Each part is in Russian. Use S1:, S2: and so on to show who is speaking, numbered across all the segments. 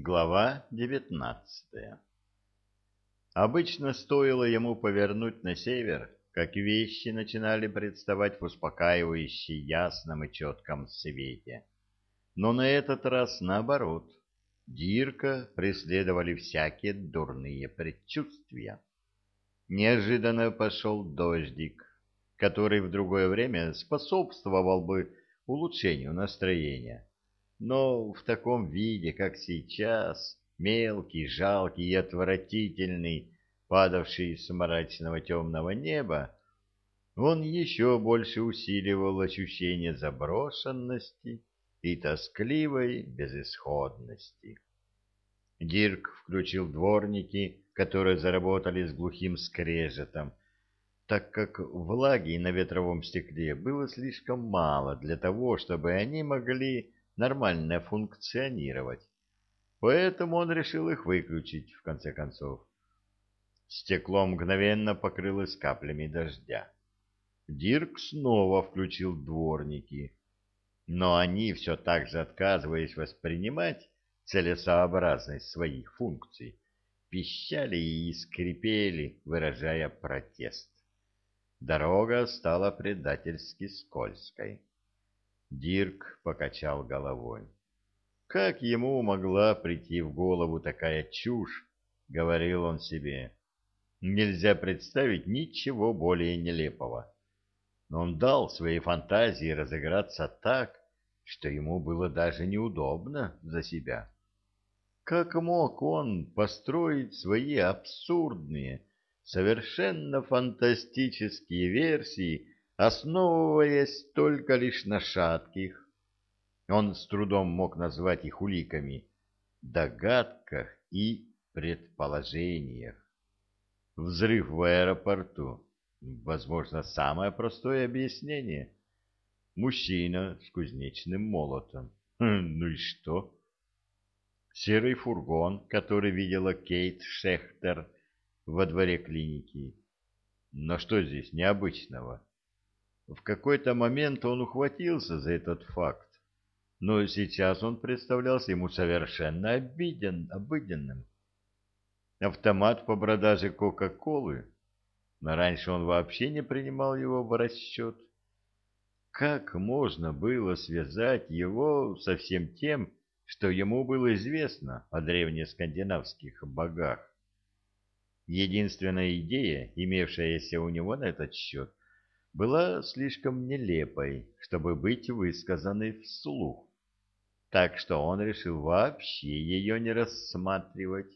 S1: Глава девятнадцатая Обычно стоило ему повернуть на север, как вещи начинали представать в успокаивающе ясном и четком свете. Но на этот раз наоборот. Дирка преследовали всякие дурные предчувствия. Неожиданно пошел дождик, который в другое время способствовал бы улучшению настроения но в таком виде, как сейчас, мелкий, жалкий и отвратительный, падавший с мрачного темного неба, он еще больше усиливал ощущение заброшенности и тоскливой безысходности. Дирк включил дворники, которые заработали с глухим скрежетом, так как влаги на ветровом стекле было слишком мало для того, чтобы они могли нормально функционировать. Поэтому он решил их выключить, в конце концов. Стекло мгновенно покрылось каплями дождя. Дирк снова включил дворники, но они все так же отказываясь воспринимать целесообразность своих функций, пищали и скрипели, выражая протест. Дорога стала предательски скользкой. Дирк покачал головой. Как ему могла прийти в голову такая чушь, говорил он себе. Нельзя представить ничего более нелепого. Но он дал своей фантазии разыграться так, что ему было даже неудобно за себя. Как мог он построить свои абсурдные, совершенно фантастические версии основываясь только лишь на шатких, он с трудом мог назвать их уликами, догадках и предположениях. Взрыв в аэропорту, возможно, самое простое объяснение. Мужчина с кузнечным молотом. Хм, ну и что? Серый фургон, который видела Кейт Шехтер во дворе клиники. Но что здесь необычного? В какой-то момент он ухватился за этот факт, но сейчас он представлялся ему совершенно обиден, обыденным. Автомат по продаже Кока-Колы, но раньше он вообще не принимал его в расчет. Как можно было связать его со всем тем, что ему было известно о древнескандинавских богах? Единственная идея, имевшаяся у него на этот счет, была слишком нелепой, чтобы быть высказанной вслух. Так что он решил вообще ее не рассматривать.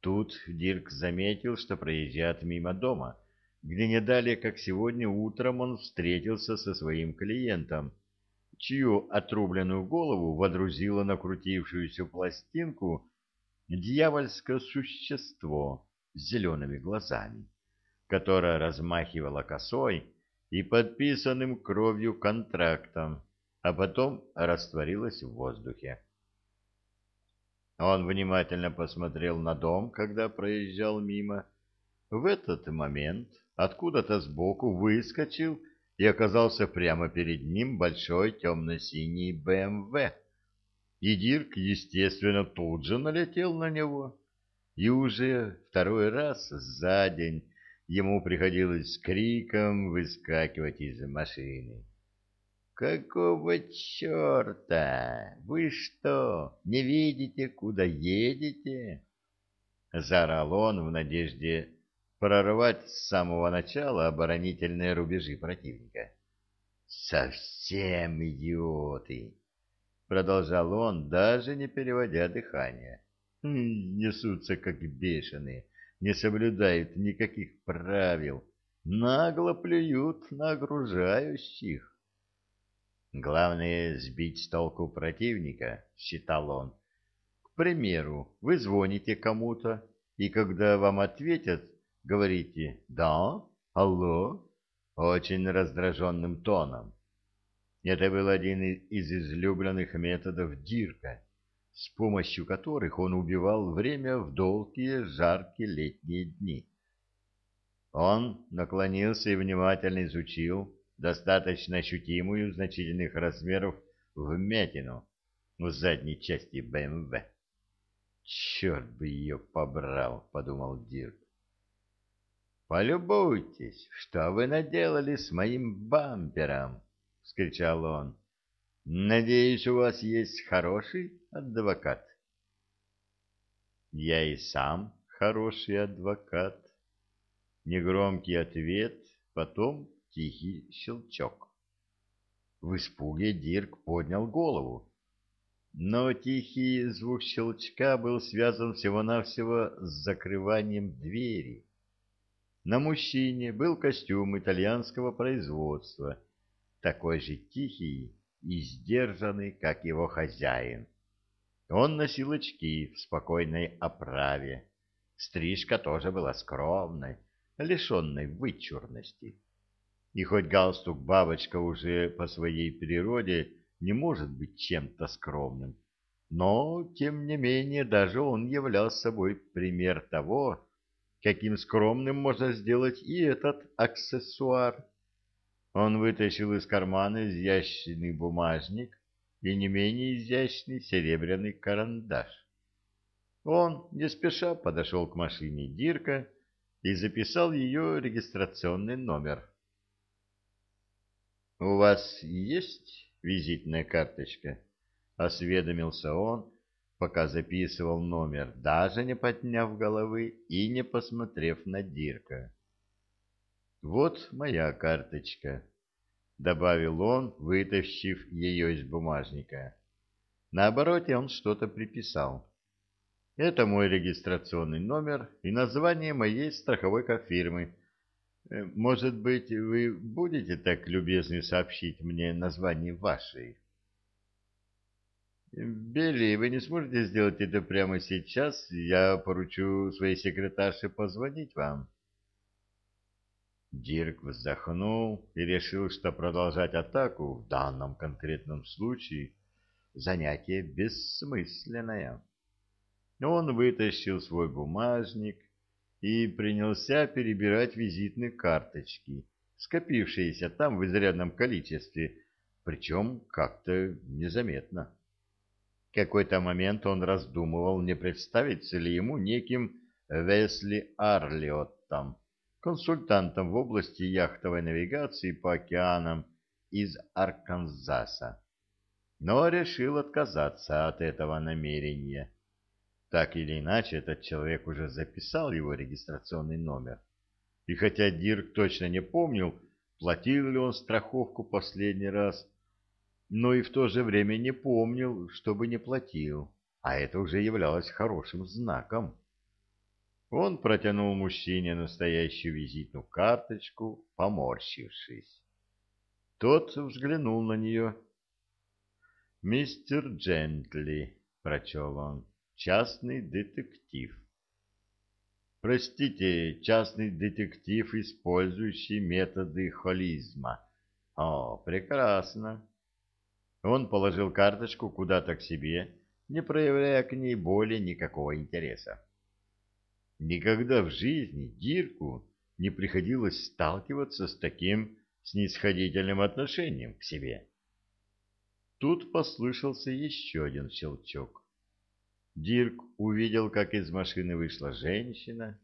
S1: Тут Дирк заметил, что проезжает мимо дома, где не далее, как сегодня утром, он встретился со своим клиентом, чью отрубленную голову водрузило на крутившуюся пластинку дьявольское существо с зелеными глазами которая размахивала косой и подписанным кровью контрактом, а потом растворилась в воздухе. Он внимательно посмотрел на дом, когда проезжал мимо. В этот момент откуда-то сбоку выскочил и оказался прямо перед ним большой темно-синий БМВ. И Дирк, естественно, тут же налетел на него. И уже второй раз за день ему приходилось с криком выскакивать из машины. «Какого черта? Вы что, не видите, куда едете?» Заорал он в надежде прорвать с самого начала оборонительные рубежи противника. «Совсем идиоты!» — продолжал он, даже не переводя дыхание. «Хм, «Несутся, как бешеные» не соблюдают никаких правил, нагло плюют на окружающих. Главное — сбить с толку противника, — считал он. К примеру, вы звоните кому-то, и когда вам ответят, говорите «да», «алло», очень раздраженным тоном. Это был один из излюбленных методов Дирка — с помощью которых он убивал время в долгие жаркие летние дни. Он наклонился и внимательно изучил достаточно ощутимую значительных размеров вмятину в задней части БМВ. Черт бы ее побрал, подумал Дирк. Полюбуйтесь, что вы наделали с моим бампером, вскричал он. Надеюсь, у вас есть хороший адвокат. Я и сам хороший адвокат. Негромкий ответ, потом тихий щелчок. В испуге Дирк поднял голову. Но тихий звук щелчка был связан всего-навсего с закрыванием двери. На мужчине был костюм итальянского производства, такой же тихий и сдержанный, как его хозяин. Он носил очки в спокойной оправе. Стрижка тоже была скромной, лишенной вычурности. И хоть галстук-бабочка уже по своей природе не может быть чем-то скромным, но, тем не менее, даже он являл собой пример того, каким скромным можно сделать и этот аксессуар. Он вытащил из кармана изящный бумажник и не менее изящный серебряный карандаш. Он не спеша подошел к машине Дирка и записал ее регистрационный номер. «У вас есть визитная карточка?» — осведомился он, пока записывал номер, даже не подняв головы и не посмотрев на Дирка. «Вот моя карточка», — добавил он, вытащив ее из бумажника. На обороте он что-то приписал. «Это мой регистрационный номер и название моей страховой фирмы. Э, может быть, вы будете так любезны сообщить мне название вашей?» Билли, вы не сможете сделать это прямо сейчас? Я поручу своей секретарше позвонить вам. Дирк вздохнул и решил, что продолжать атаку в данном конкретном случае занятие бессмысленное. Он вытащил свой бумажник и принялся перебирать визитные карточки, скопившиеся там в изрядном количестве, причем как-то незаметно какой-то момент он раздумывал, не представится ли ему неким Весли Арлиоттом, консультантом в области яхтовой навигации по океанам из Арканзаса. Но решил отказаться от этого намерения. Так или иначе, этот человек уже записал его регистрационный номер. И хотя Дирк точно не помнил, платил ли он страховку последний раз, но и в то же время не помнил, чтобы не платил, а это уже являлось хорошим знаком. Он протянул мужчине настоящую визитную карточку, поморщившись. Тот взглянул на нее. «Мистер Джентли», — прочел он, — «частный детектив». «Простите, частный детектив, использующий методы холизма». «О, прекрасно. Он положил карточку куда-то к себе, не проявляя к ней более никакого интереса. Никогда в жизни Дирку не приходилось сталкиваться с таким снисходительным отношением к себе. Тут послышался еще один щелчок. Дирк увидел, как из машины вышла женщина.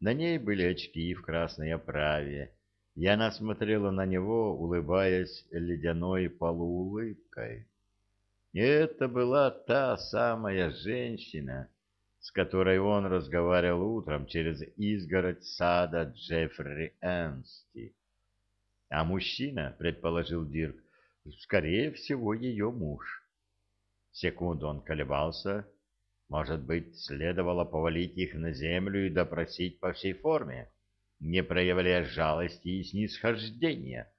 S1: На ней были очки в красной оправе, и она смотрела на него, улыбаясь ледяной полуулыбкой. И это была та самая женщина, с которой он разговаривал утром через изгородь сада Джеффри Энсти. А мужчина, предположил Дирк, скорее всего, ее муж. Секунду он колебался. Может быть, следовало повалить их на землю и допросить по всей форме не проявляя жалости и снисхождения.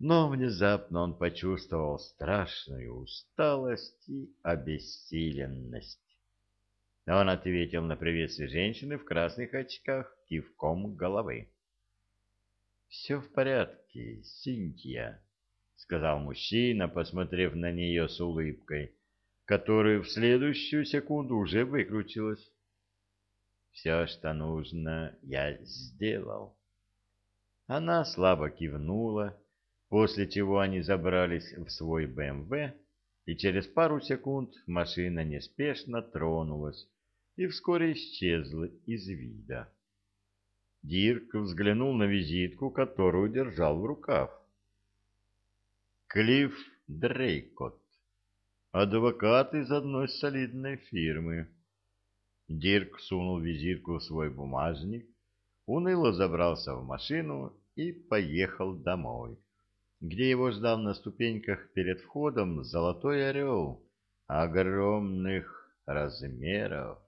S1: Но внезапно он почувствовал страшную усталость и обессиленность. Он ответил на приветствие женщины в красных очках кивком головы. «Все в порядке, Синтия», — сказал мужчина, посмотрев на нее с улыбкой, которая в следующую секунду уже выключилась. Все, что нужно, я сделал. Она слабо кивнула, после чего они забрались в свой БМВ и через пару секунд машина неспешно тронулась и вскоре исчезла из вида. Дирк взглянул на визитку, которую держал в руках. Клифф Дрейкот, адвокат из одной солидной фирмы. Дирк сунул визитку в свой бумажник, уныло забрался в машину и поехал домой, где его ждал на ступеньках перед входом золотой орел огромных размеров.